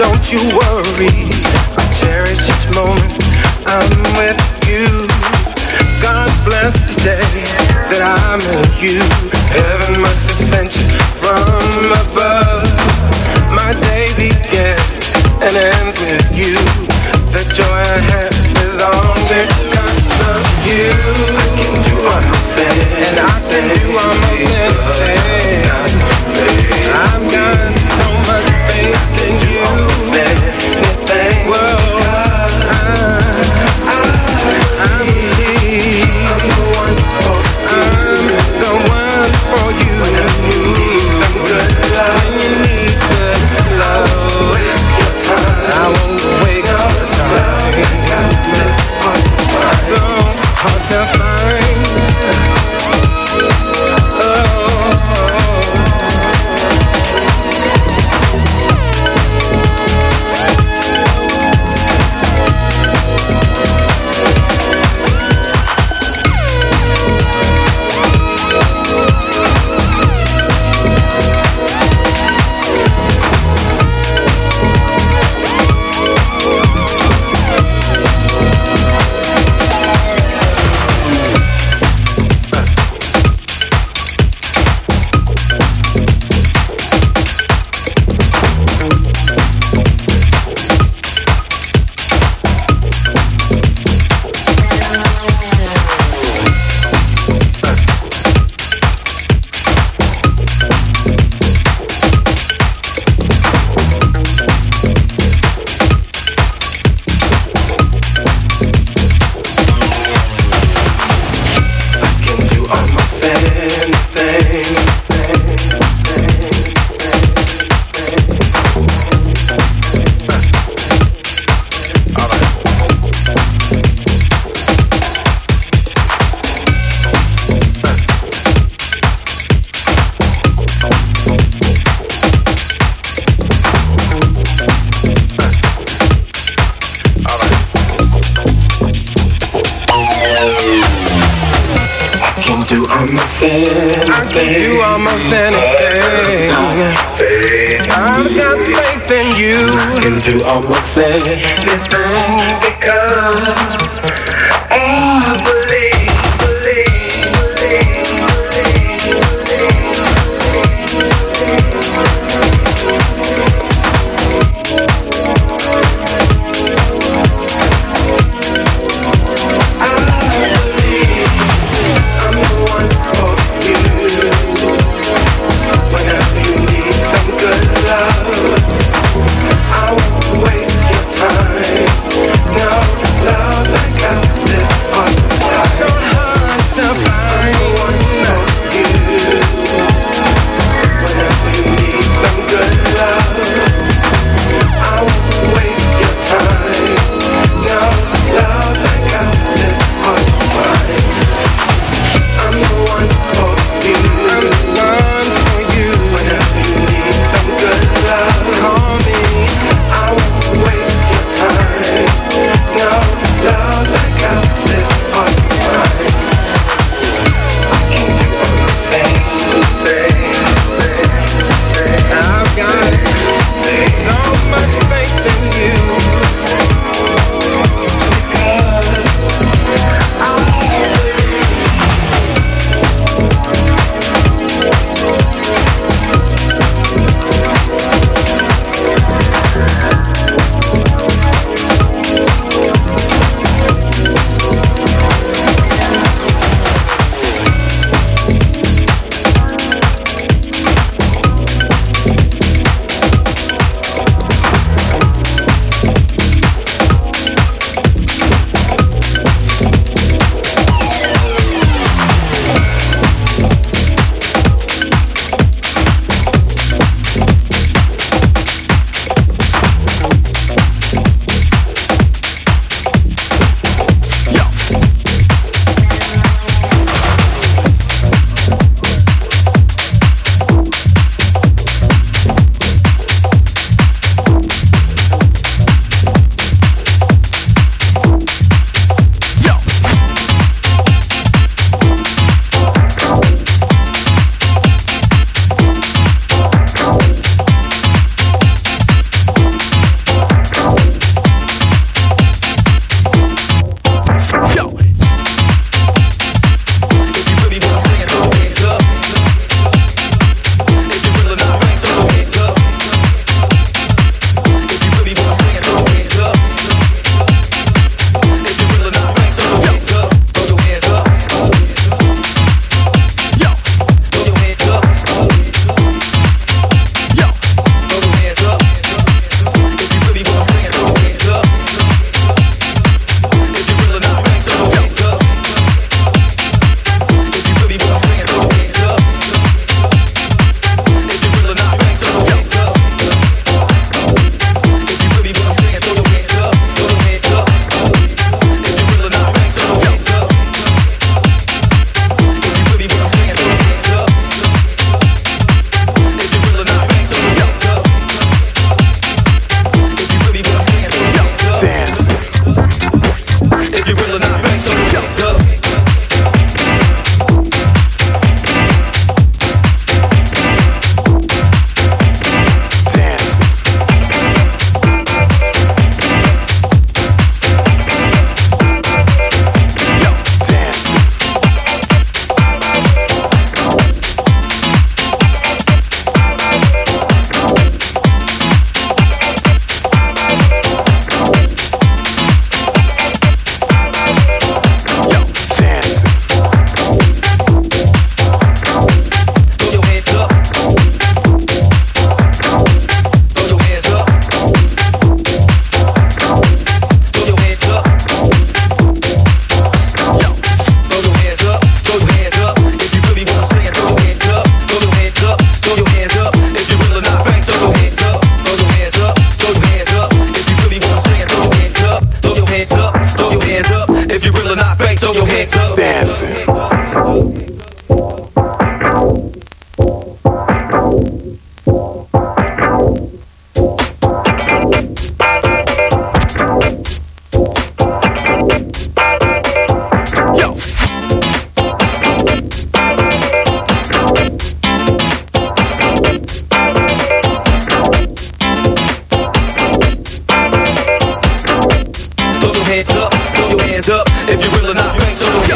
Don't you worry, cherish each moment. I'm with you. God bless the day that I met you. Heaven must have sent you from above. My day begins and ends with you. The joy I have is all because of you. I can do all my things, and I can do all my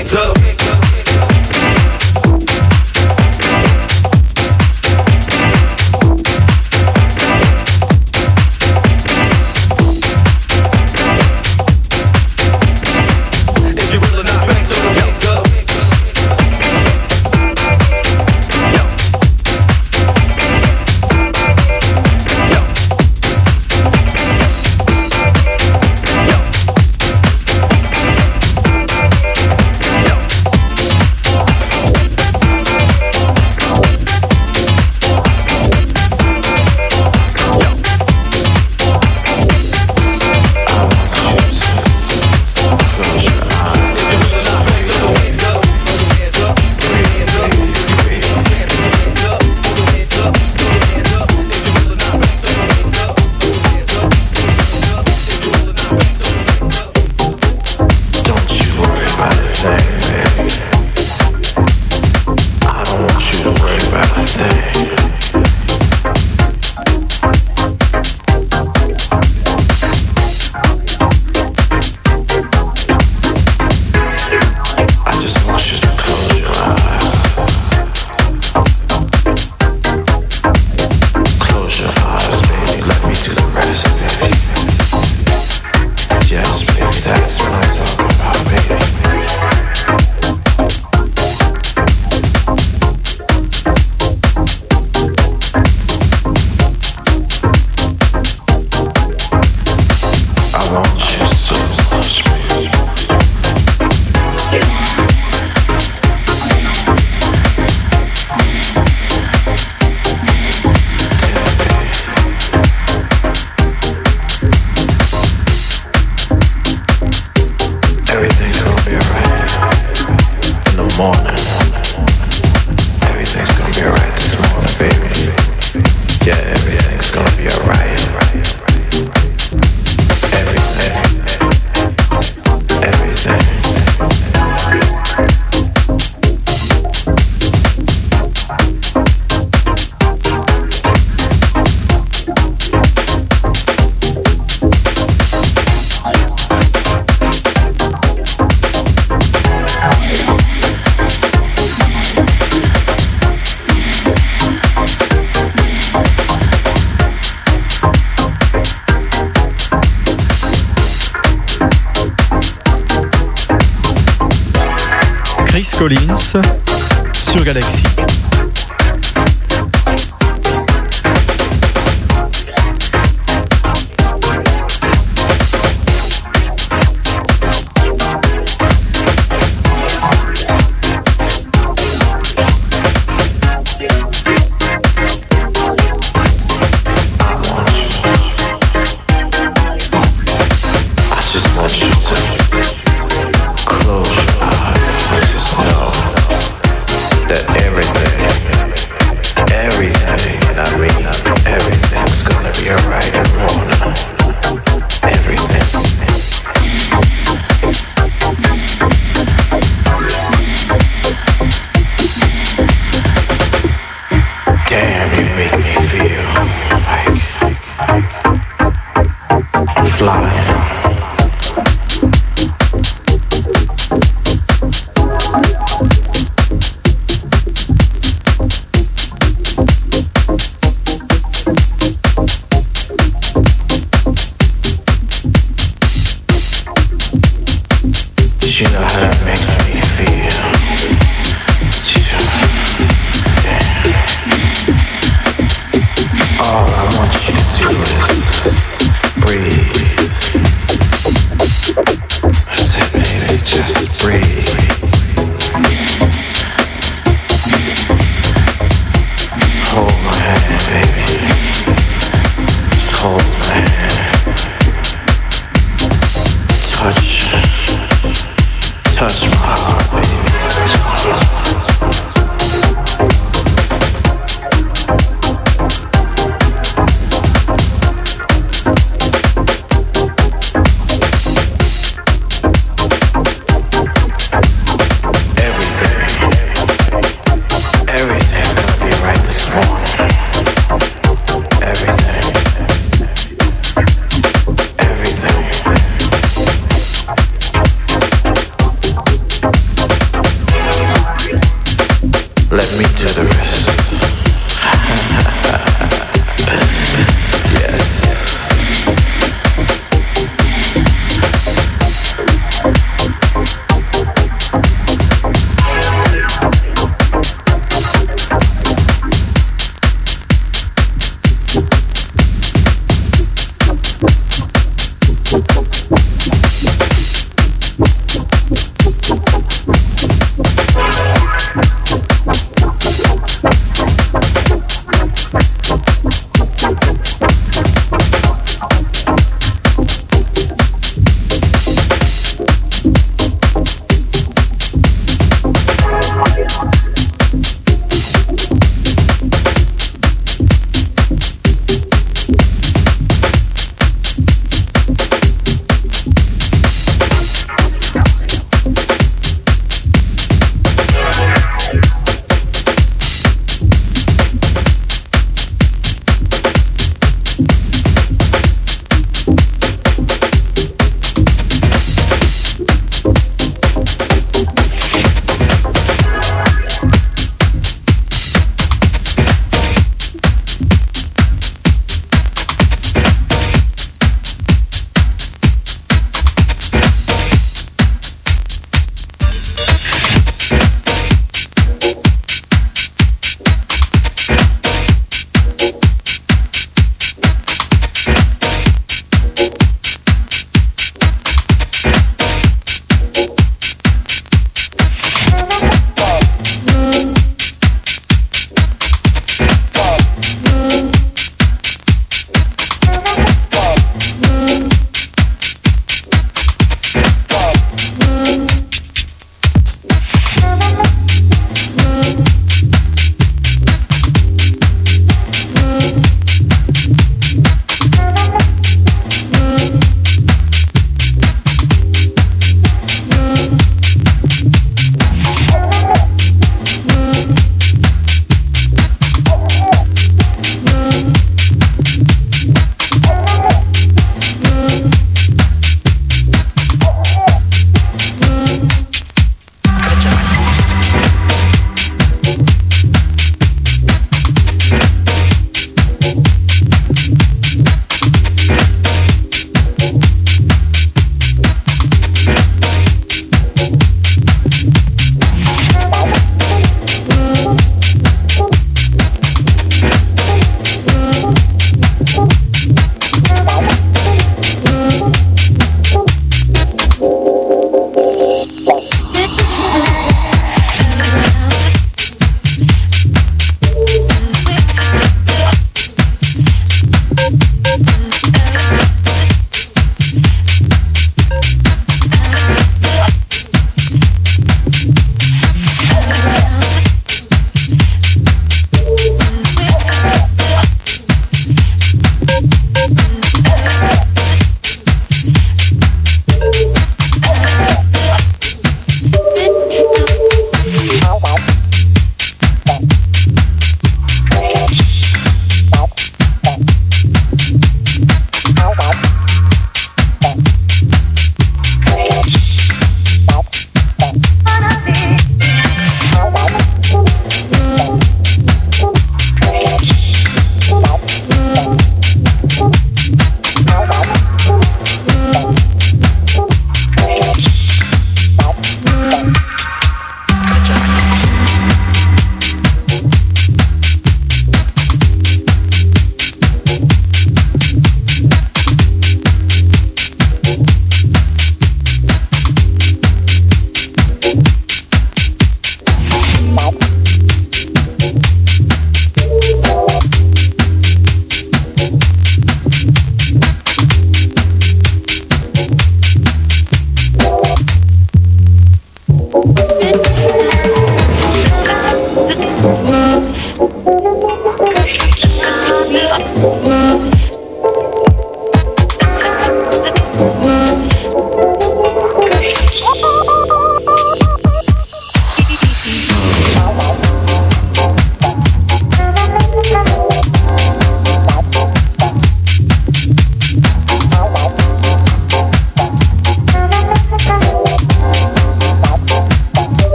hands up.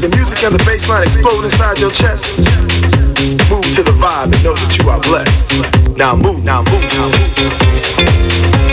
The music and the bass line explode inside your chest, move to the vibe and know that you are blessed. Now move, now move, now move.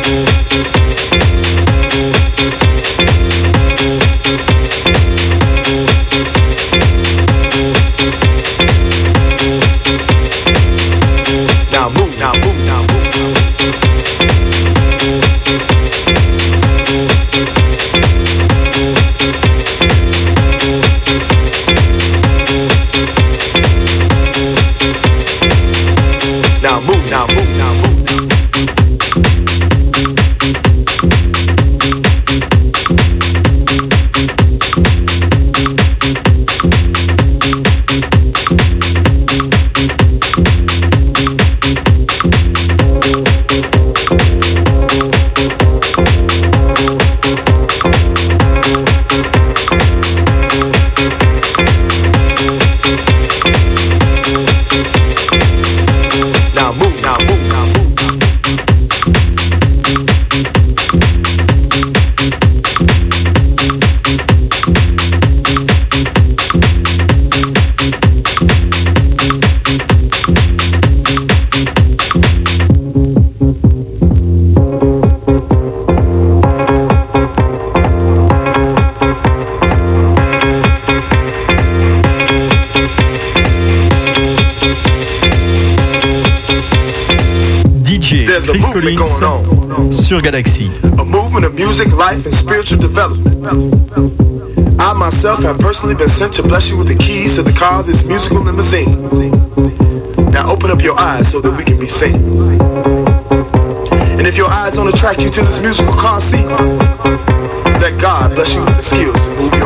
Sur Galaxie. a movement of music, life, and spiritual development. I myself have personally been sent to bless you with the keys to the car of this musical limousine. Now open up your eyes so that we can be seen. And if your eyes don't attract you to this musical car seat, let God bless you with the skills to move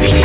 Thank